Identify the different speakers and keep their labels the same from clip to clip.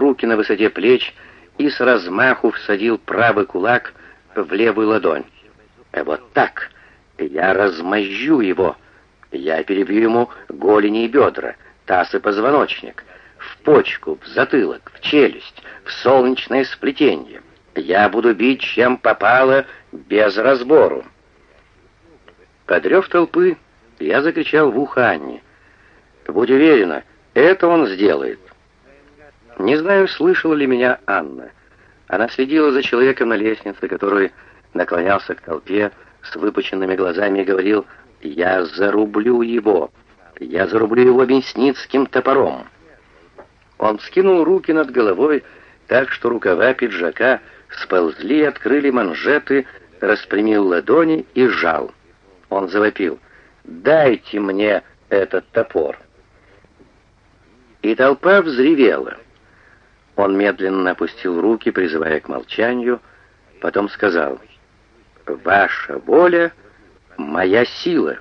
Speaker 1: руки на высоте плеч и с размаху всадил правый кулак в левую ладонь. Вот так. Я размозжу его. Я перебью ему голени и бедра, таз и позвоночник, в почку, в затылок, в челюсть, в солнечное сплетение. Я буду бить, чем попало, без разбору. Подрев толпы, я закричал в ухо Анне. «Будь уверена, это он сделает». Не знаю, слышала ли меня Анна. Она следила за человеком на лестнице, который наклонялся к толпе с выпученными глазами и говорил «Я зарублю его! Я зарублю его мясницким топором!» Он скинул руки над головой так, что рукава пиджака сползли, открыли манжеты, распрямил ладони и сжал. Он завопил «Дайте мне этот топор!» И толпа взревела. Он медленно опустил руки, призывая к молчанию, потом сказал «Ваша воля — моя сила!»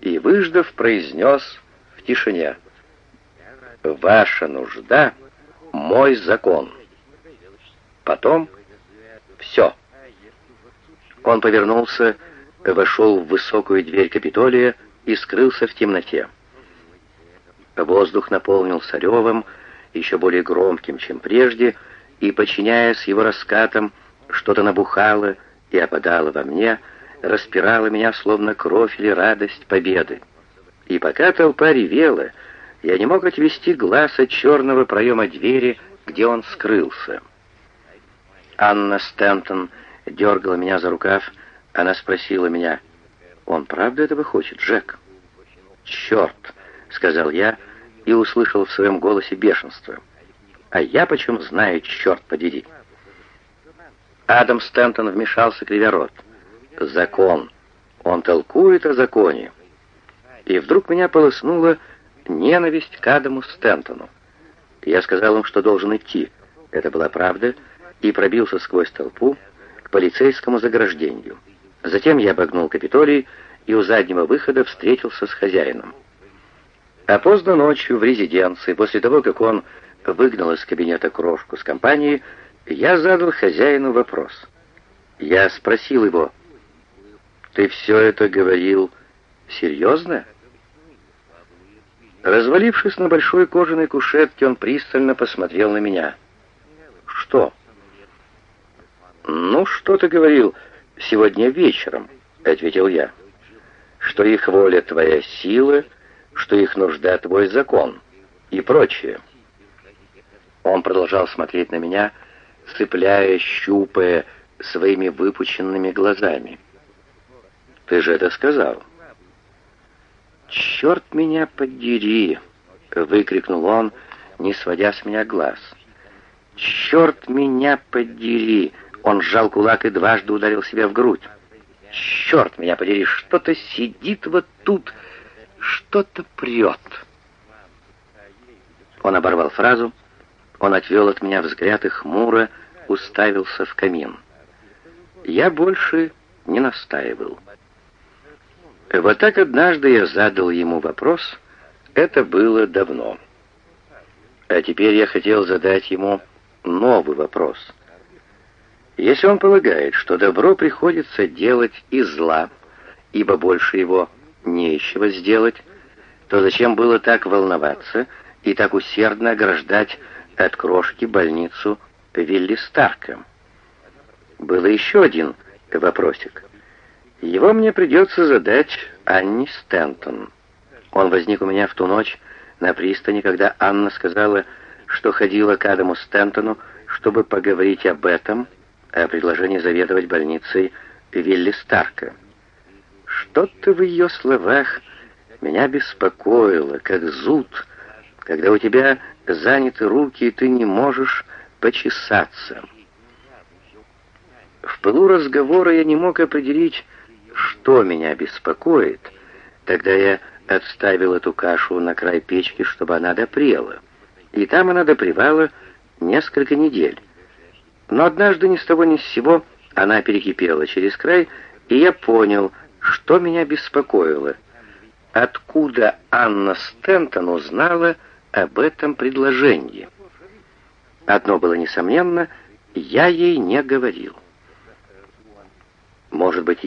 Speaker 1: И, выждав, произнес в тишине «Ваша нужда — мой закон!» Потом все. Он повернулся, вошел в высокую дверь Капитолия и скрылся в темноте. Воздух наполнился ревом, еще более громким, чем прежде, и, подчиняясь его раскатам, что-то набухало и опадало во мне, распирало меня, словно кровь или радость победы. И пока толпа ревела, я не мог отвести глаз от черного проема двери, где он скрылся. Анна Стэнтон дергала меня за рукав. Она спросила меня, «Он правда этого хочет, Джек?» «Черт!» — сказал я и услышал в своем голосе бешенство. «А я почем знаю, черт подери!» Адам Стэнтон вмешался, кривя рот. «Закон! Он толкует о законе!» И вдруг меня полоснула ненависть к Адаму Стэнтону. Я сказал им, что должен идти. Это была правда — и пробился сквозь толпу к полицейскому заграждению. Затем я обогнул Капитолий и у заднего выхода встретился с хозяином. А поздно ночью в резиденции, после того, как он выгнал из кабинета крошку с компании, я задал хозяину вопрос. Я спросил его, «Ты все это говорил серьезно?» Развалившись на большой кожаной кушетке, он пристально посмотрел на меня. «Что?» «Ну, что ты говорил сегодня вечером?» — ответил я. «Что их воля — твоя сила, что их нужда — твой закон и прочее». Он продолжал смотреть на меня, цепляя, щупая своими выпученными глазами. «Ты же это сказал». «Черт меня подери!» — выкрикнул он, не сводя с меня глаз. «Черт меня подери!» Он сжал кулак и дважды ударил себя в грудь. «Черт меня подери, что-то сидит вот тут, что-то прет». Он оборвал фразу, он отвел от меня взгляд и хмуро уставился в камин. Я больше не настаивал. Вот так однажды я задал ему вопрос, это было давно. А теперь я хотел задать ему новый вопрос — если он полагает, что добро приходится делать из зла, ибо больше его нечего сделать, то зачем было так волноваться и так усердно ограждать от крошки больницу Вилли Старка? Было еще один вопросик. Его мне придется задать Анне Стэнтон. Он возник у меня в ту ночь на пристани, когда Анна сказала, что ходила к Адаму Стэнтону, чтобы поговорить об этом, о предложении заведовать больницей Вилли Старка. Что-то в ее словах меня беспокоило, как зуд, когда у тебя заняты руки, и ты не можешь почесаться. В пылу разговора я не мог определить, что меня беспокоит. Тогда я отставил эту кашу на край печки, чтобы она допрела. И там она допревала несколько недель. Но однажды ни с того ни с сего она перекипела через край, и я понял, что меня беспокоило. Откуда Анна Стентон узнала об этом предложении? Одно было несомненно, я ей не говорил. Может быть,